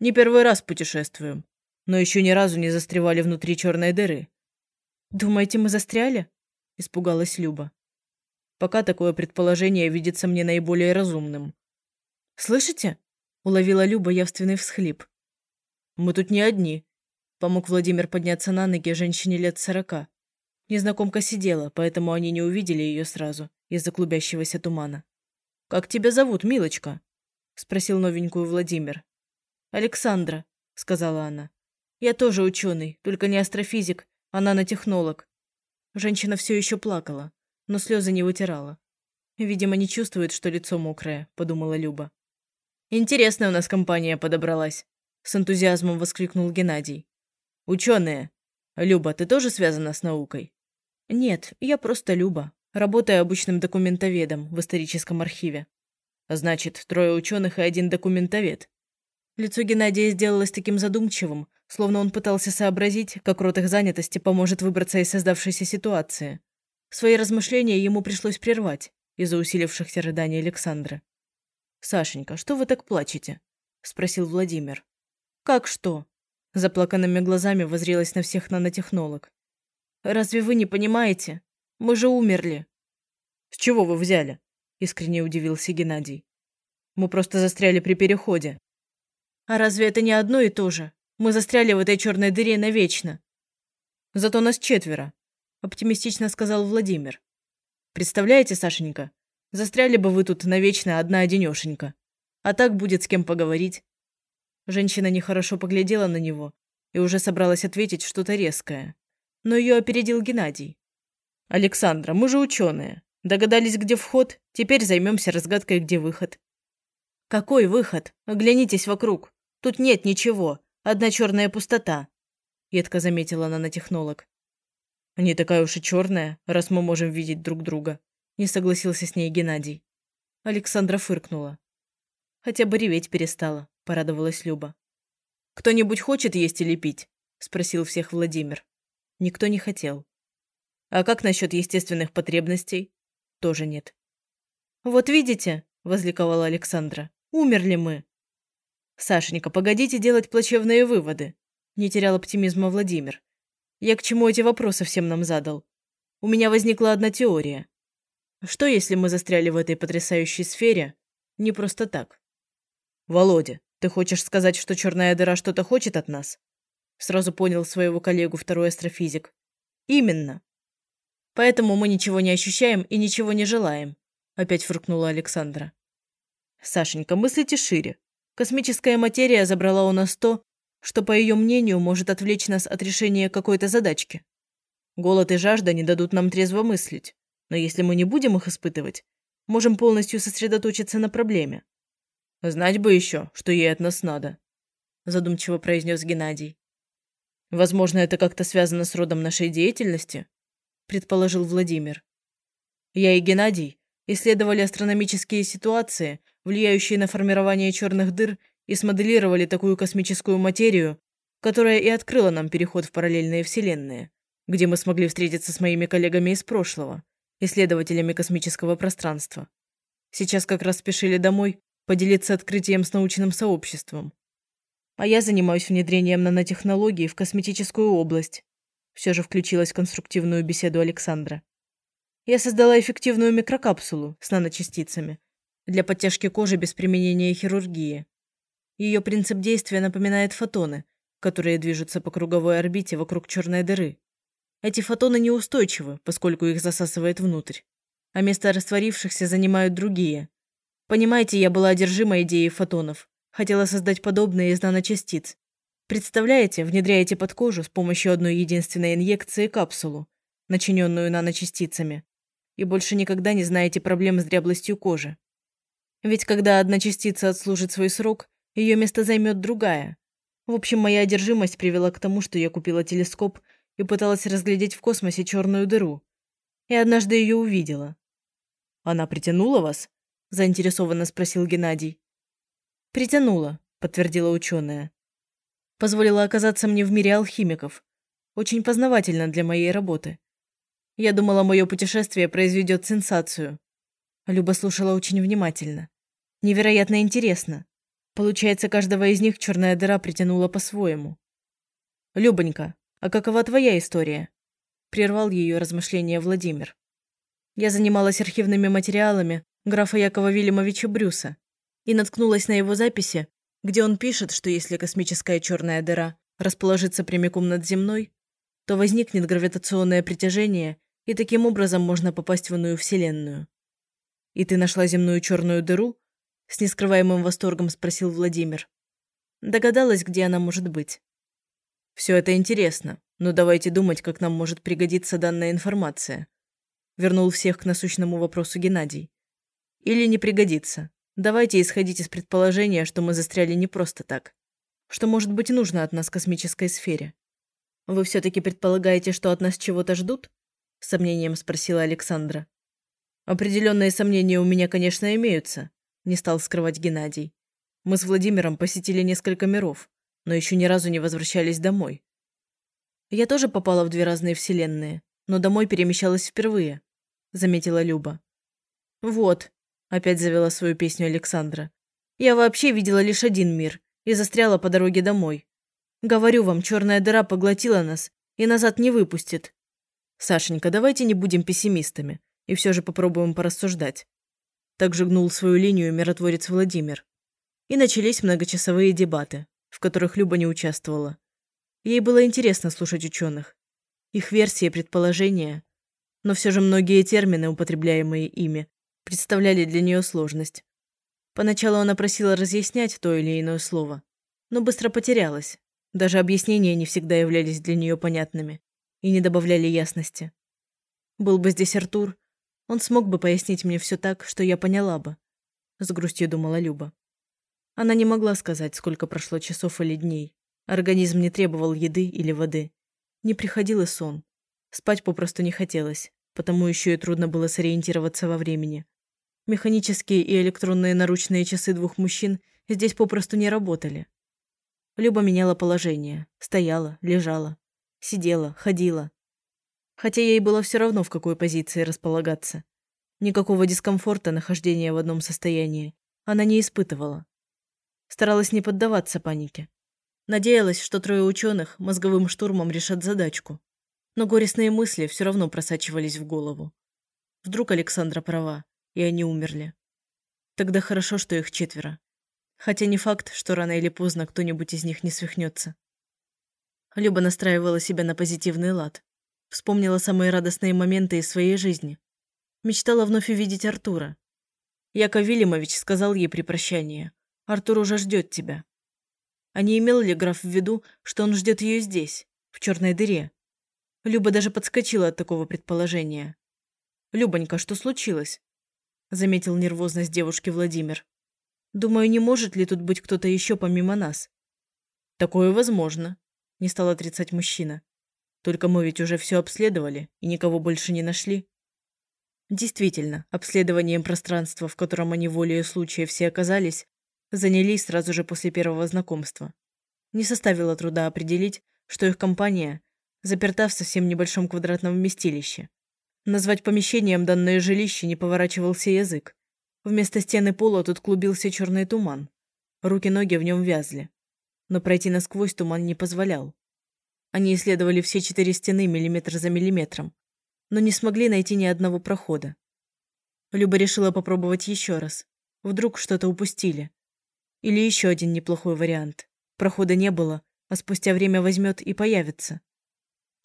«Не первый раз путешествуем, но еще ни разу не застревали внутри черной дыры». «Думаете, мы застряли?» — испугалась Люба. «Пока такое предположение видится мне наиболее разумным». «Слышите?» — уловила Люба явственный всхлип. «Мы тут не одни», — помог Владимир подняться на ноги женщине лет сорока. Незнакомка сидела, поэтому они не увидели ее сразу из-за клубящегося тумана. «Как тебя зовут, милочка?» – спросил новенькую Владимир. «Александра», – сказала она. «Я тоже ученый, только не астрофизик, а нанотехнолог». Женщина все еще плакала, но слезы не вытирала. «Видимо, не чувствует, что лицо мокрое», – подумала Люба. «Интересная у нас компания подобралась», – с энтузиазмом воскликнул Геннадий. «Ученые. Люба, ты тоже связана с наукой?» «Нет, я просто Люба», Работаю обычным документоведом в историческом архиве. Значит, трое ученых и один документовед. Лицо Геннадия сделалось таким задумчивым, словно он пытался сообразить, как род их занятости поможет выбраться из создавшейся ситуации. Свои размышления ему пришлось прервать из-за усилившихся рыданий Александра. «Сашенька, что вы так плачете?» – спросил Владимир. «Как что?» – заплаканными глазами возрелась на всех нанотехнолог. «Разве вы не понимаете? Мы же умерли. С чего вы взяли? Искренне удивился Геннадий. Мы просто застряли при переходе. А разве это не одно и то же? Мы застряли в этой черной дыре навечно. Зато нас четверо, оптимистично сказал Владимир. Представляете, Сашенька, застряли бы вы тут навечно одна-одинешенька. А так будет с кем поговорить. Женщина нехорошо поглядела на него и уже собралась ответить что-то резкое. Но ее опередил Геннадий. «Александра, мы же ученые. Догадались, где вход? Теперь займемся разгадкой, где выход». «Какой выход? Оглянитесь вокруг. Тут нет ничего. Одна черная пустота», — едко заметила нанотехнолог. «Не такая уж и черная, раз мы можем видеть друг друга», — не согласился с ней Геннадий. Александра фыркнула. Хотя бы реветь перестала, порадовалась Люба. «Кто-нибудь хочет есть или пить?» – спросил всех Владимир. Никто не хотел. А как насчет естественных потребностей? Тоже нет. Вот видите, возликовала Александра. Умерли мы. Сашенька, погодите делать плачевные выводы. Не терял оптимизма Владимир. Я к чему эти вопросы всем нам задал? У меня возникла одна теория. Что, если мы застряли в этой потрясающей сфере не просто так? Володя, ты хочешь сказать, что черная дыра что-то хочет от нас? Сразу понял своего коллегу второй астрофизик. Именно. Поэтому мы ничего не ощущаем и ничего не желаем, опять фыркнула Александра. Сашенька, мыслите шире. Космическая материя забрала у нас то, что, по ее мнению, может отвлечь нас от решения какой-то задачки. Голод и жажда не дадут нам трезво мыслить, но если мы не будем их испытывать, можем полностью сосредоточиться на проблеме. Знать бы еще, что ей от нас надо, задумчиво произнес Геннадий. Возможно, это как-то связано с родом нашей деятельности, предположил Владимир. Я и Геннадий исследовали астрономические ситуации, влияющие на формирование черных дыр, и смоделировали такую космическую материю, которая и открыла нам переход в параллельные вселенные, где мы смогли встретиться с моими коллегами из прошлого, исследователями космического пространства. Сейчас как раз спешили домой поделиться открытием с научным сообществом. А я занимаюсь внедрением нанотехнологий в косметическую область. Все же включилась в конструктивную беседу Александра. Я создала эффективную микрокапсулу с наночастицами для подтяжки кожи без применения хирургии. Ее принцип действия напоминает фотоны, которые движутся по круговой орбите вокруг черной дыры. Эти фотоны неустойчивы, поскольку их засасывает внутрь, а место растворившихся занимают другие. Понимаете, я была одержима идеей фотонов, хотела создать подобные из наночастиц. Представляете, внедряете под кожу с помощью одной единственной инъекции капсулу, начиненную наночастицами, и больше никогда не знаете проблем с дряблостью кожи. Ведь когда одна частица отслужит свой срок, ее место займет другая. В общем, моя одержимость привела к тому, что я купила телескоп и пыталась разглядеть в космосе черную дыру. И однажды ее увидела. «Она притянула вас?» – заинтересованно спросил Геннадий. «Притянула», – подтвердила ученая позволила оказаться мне в мире алхимиков. Очень познавательно для моей работы. Я думала, мое путешествие произведет сенсацию. Люба слушала очень внимательно. Невероятно интересно. Получается, каждого из них черная дыра притянула по-своему. «Любонька, а какова твоя история?» Прервал ее размышления Владимир. Я занималась архивными материалами графа Якова Вильямовича Брюса и наткнулась на его записи где он пишет, что если космическая черная дыра расположится прямиком над земной, то возникнет гравитационное притяжение, и таким образом можно попасть в иную вселенную. «И ты нашла земную черную дыру?» – с нескрываемым восторгом спросил Владимир. Догадалась, где она может быть. «Все это интересно, но давайте думать, как нам может пригодиться данная информация», – вернул всех к насущному вопросу Геннадий. «Или не пригодится. Давайте исходить из предположения, что мы застряли не просто так. Что может быть нужно от нас космической сфере? Вы все-таки предполагаете, что от нас чего-то ждут? С сомнением спросила Александра. Определенные сомнения у меня, конечно, имеются, не стал скрывать Геннадий. Мы с Владимиром посетили несколько миров, но еще ни разу не возвращались домой. Я тоже попала в две разные вселенные, но домой перемещалась впервые, заметила Люба. Вот, Опять завела свою песню Александра. Я вообще видела лишь один мир и застряла по дороге домой. Говорю вам, черная дыра поглотила нас и назад не выпустит. Сашенька, давайте не будем пессимистами и все же попробуем порассуждать. Так же гнул свою линию миротворец Владимир. И начались многочасовые дебаты, в которых Люба не участвовала. Ей было интересно слушать ученых. Их версии, предположения. Но все же многие термины, употребляемые ими, представляли для нее сложность. Поначалу она просила разъяснять то или иное слово, но быстро потерялась. Даже объяснения не всегда являлись для нее понятными и не добавляли ясности. Был бы здесь Артур, он смог бы пояснить мне все так, что я поняла бы, с грустью думала Люба. Она не могла сказать, сколько прошло часов или дней. Организм не требовал еды или воды. Не приходил и сон. Спать попросту не хотелось, потому еще и трудно было сориентироваться во времени. Механические и электронные наручные часы двух мужчин здесь попросту не работали. Люба меняла положение. Стояла, лежала, сидела, ходила. Хотя ей было все равно, в какой позиции располагаться. Никакого дискомфорта нахождения в одном состоянии она не испытывала. Старалась не поддаваться панике. Надеялась, что трое ученых мозговым штурмом решат задачку. Но горестные мысли все равно просачивались в голову. Вдруг Александра права, и они умерли. Тогда хорошо, что их четверо. Хотя не факт, что рано или поздно кто-нибудь из них не свихнется. Люба настраивала себя на позитивный лад. Вспомнила самые радостные моменты из своей жизни. Мечтала вновь увидеть Артура. Яков Вильямович сказал ей при прощании. «Артур уже ждет тебя». А не имел ли граф в виду, что он ждет ее здесь, в черной дыре? Люба даже подскочила от такого предположения. «Любонька, что случилось?» Заметил нервозность девушки Владимир. «Думаю, не может ли тут быть кто-то еще помимо нас?» «Такое возможно», – не стал отрицать мужчина. «Только мы ведь уже все обследовали и никого больше не нашли». Действительно, обследованием пространства, в котором они волею случая все оказались, занялись сразу же после первого знакомства. Не составило труда определить, что их компания заперта в совсем небольшом квадратном вместилище. Назвать помещением данное жилище не поворачивался язык. Вместо стены пола тут клубился черный туман. Руки-ноги в нем вязли. Но пройти насквозь туман не позволял. Они исследовали все четыре стены миллиметр за миллиметром, но не смогли найти ни одного прохода. Люба решила попробовать еще раз. Вдруг что-то упустили. Или еще один неплохой вариант. Прохода не было, а спустя время возьмет и появится.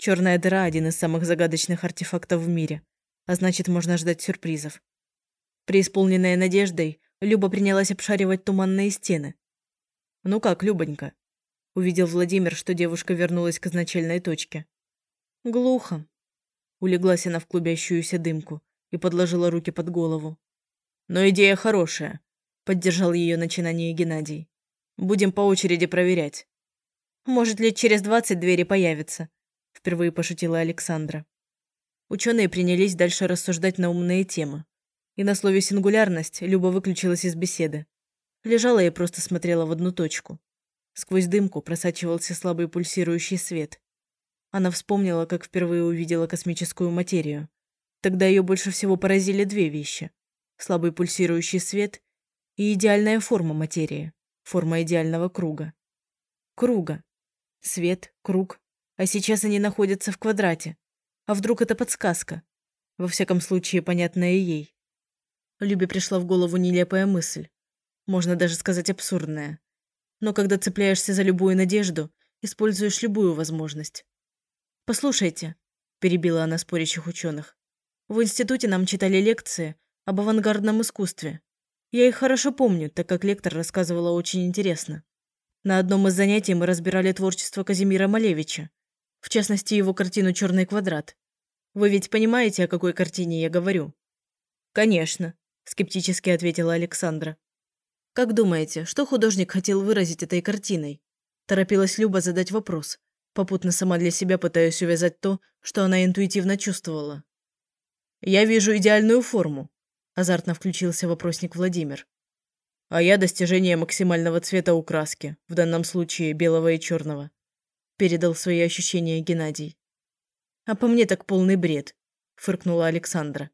Черная дыра – один из самых загадочных артефактов в мире, а значит, можно ждать сюрпризов. Преисполненная надеждой, Люба принялась обшаривать туманные стены. «Ну как, Любонька?» Увидел Владимир, что девушка вернулась к изначальной точке. «Глухо», Улеглась она в клубящуюся дымку и подложила руки под голову. «Но идея хорошая», – поддержал ее начинание Геннадий. «Будем по очереди проверять». «Может, лет через двадцать двери появятся», – впервые пошутила Александра. Ученые принялись дальше рассуждать на умные темы. И на слове «сингулярность» Люба выключилась из беседы. Лежала и просто смотрела в одну точку. Сквозь дымку просачивался слабый пульсирующий свет. Она вспомнила, как впервые увидела космическую материю. Тогда ее больше всего поразили две вещи. Слабый пульсирующий свет и идеальная форма материи. Форма идеального круга. Круга. Свет, круг. А сейчас они находятся в квадрате. А вдруг это подсказка? Во всяком случае, понятная ей. Любе пришла в голову нелепая мысль. Можно даже сказать абсурдная. Но когда цепляешься за любую надежду, используешь любую возможность. «Послушайте», – перебила она спорящих ученых, «в институте нам читали лекции об авангардном искусстве. Я их хорошо помню, так как лектор рассказывала очень интересно. На одном из занятий мы разбирали творчество Казимира Малевича, в частности, его картину «Черный квадрат». Вы ведь понимаете, о какой картине я говорю?» «Конечно», – скептически ответила Александра. «Как думаете, что художник хотел выразить этой картиной?» Торопилась Люба задать вопрос, попутно сама для себя пытаясь увязать то, что она интуитивно чувствовала. «Я вижу идеальную форму», – азартно включился вопросник Владимир. «А я достижение максимального цвета у краски, в данном случае белого и черного», – передал свои ощущения Геннадий. «А по мне так полный бред», – фыркнула Александра.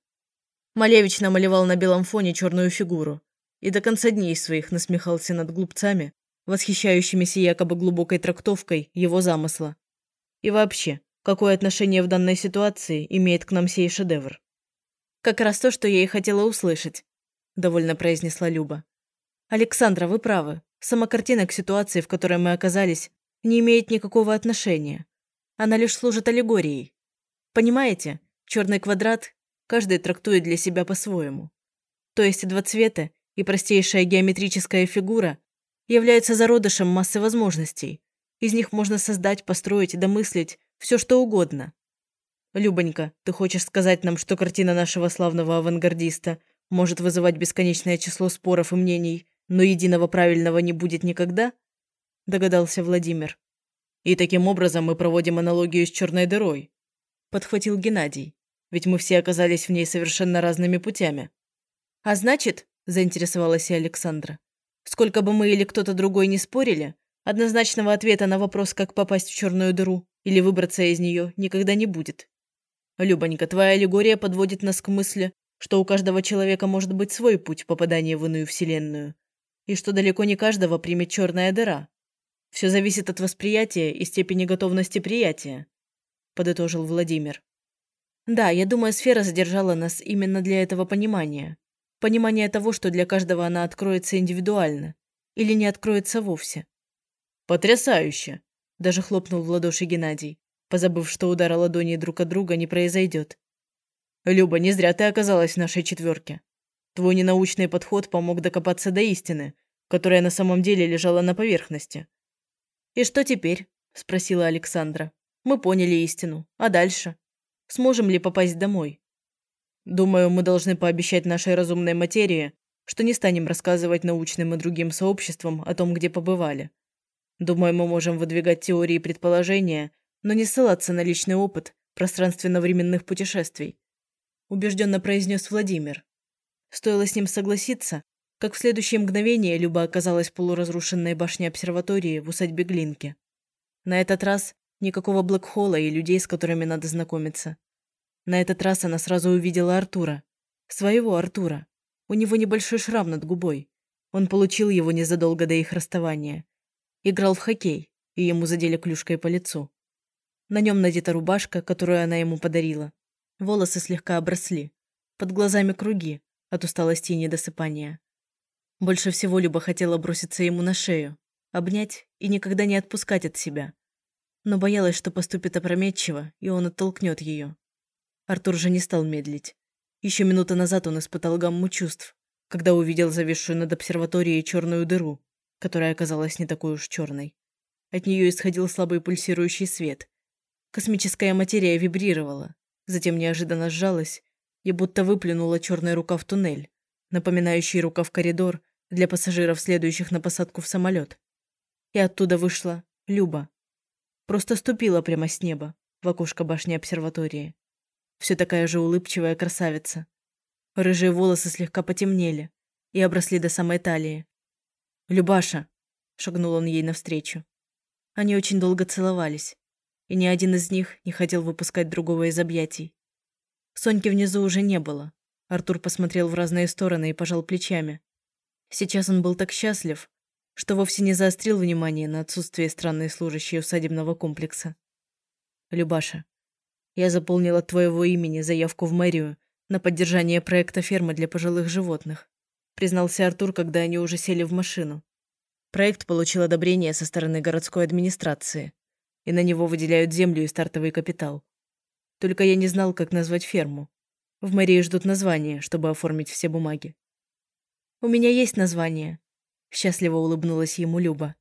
Малевич намалевал на белом фоне черную фигуру и до конца дней своих насмехался над глупцами, восхищающимися якобы глубокой трактовкой его замысла. И вообще, какое отношение в данной ситуации имеет к нам сей шедевр? Как раз то, что я и хотела услышать, довольно произнесла Люба. Александра, вы правы. Сама картина к ситуации, в которой мы оказались, не имеет никакого отношения. Она лишь служит аллегорией. Понимаете, черный квадрат каждый трактует для себя по-своему. То есть два цвета и простейшая геометрическая фигура является зародышем массы возможностей. Из них можно создать, построить домыслить все, что угодно. Любонька, ты хочешь сказать нам, что картина нашего славного авангардиста может вызывать бесконечное число споров и мнений, но единого правильного не будет никогда? Догадался Владимир. И таким образом мы проводим аналогию с черной дырой. Подхватил Геннадий. Ведь мы все оказались в ней совершенно разными путями. А значит, заинтересовалась и Александра, Сколько бы мы или кто-то другой не спорили, однозначного ответа на вопрос, как попасть в черную дыру или выбраться из нее, никогда не будет. Любонька, твоя аллегория подводит нас к мысли, что у каждого человека может быть свой путь попадания в иную вселенную, и что далеко не каждого примет черная дыра. Все зависит от восприятия и степени готовности приятия, подытожил Владимир. Да, я думаю, сфера задержала нас именно для этого понимания. Понимание того, что для каждого она откроется индивидуально или не откроется вовсе. «Потрясающе!» – даже хлопнул в ладоши Геннадий. позабыв, что удара ладони друг от друга не произойдет. «Люба, не зря ты оказалась в нашей четверке. Твой ненаучный подход помог докопаться до истины, которая на самом деле лежала на поверхности». «И что теперь?» – спросила Александра. «Мы поняли истину. А дальше? Сможем ли попасть домой?» «Думаю, мы должны пообещать нашей разумной материи, что не станем рассказывать научным и другим сообществам о том, где побывали. Думаю, мы можем выдвигать теории и предположения, но не ссылаться на личный опыт пространственно-временных путешествий», убежденно произнес Владимир. Стоило с ним согласиться, как в следующее мгновение Люба оказалась в полуразрушенной башне обсерватории в усадьбе Глинки. На этот раз никакого Блэкхолла и людей, с которыми надо знакомиться. На этот раз она сразу увидела Артура. Своего Артура. У него небольшой шрам над губой. Он получил его незадолго до их расставания. Играл в хоккей, и ему задели клюшкой по лицу. На нем надета рубашка, которую она ему подарила. Волосы слегка обросли. Под глазами круги, от усталости и недосыпания. Больше всего Люба хотела броситься ему на шею, обнять и никогда не отпускать от себя. Но боялась, что поступит опрометчиво, и он оттолкнет ее. Артур же не стал медлить. Еще минуту назад он испытал гамму чувств, когда увидел зависшую над обсерваторией черную дыру, которая оказалась не такой уж черной. От нее исходил слабый пульсирующий свет. Космическая материя вибрировала, затем неожиданно сжалась и будто выплюнула рука в туннель, напоминающий рукав коридор для пассажиров, следующих на посадку в самолет. И оттуда вышла Люба. Просто ступила прямо с неба в окошко башни обсерватории. Все такая же улыбчивая красавица. Рыжие волосы слегка потемнели и обросли до самой талии. «Любаша!» – шагнул он ей навстречу. Они очень долго целовались, и ни один из них не хотел выпускать другого из объятий. Соньки внизу уже не было, Артур посмотрел в разные стороны и пожал плечами. Сейчас он был так счастлив, что вовсе не заострил внимание на отсутствие странной служащей усадебного комплекса. «Любаша, я заполнил от твоего имени заявку в мэрию на поддержание проекта фермы для пожилых животных», признался Артур, когда они уже сели в машину. Проект получил одобрение со стороны городской администрации, и на него выделяют землю и стартовый капитал. Только я не знал, как назвать ферму. В мэрии ждут название, чтобы оформить все бумаги. «У меня есть название», – счастливо улыбнулась ему Люба.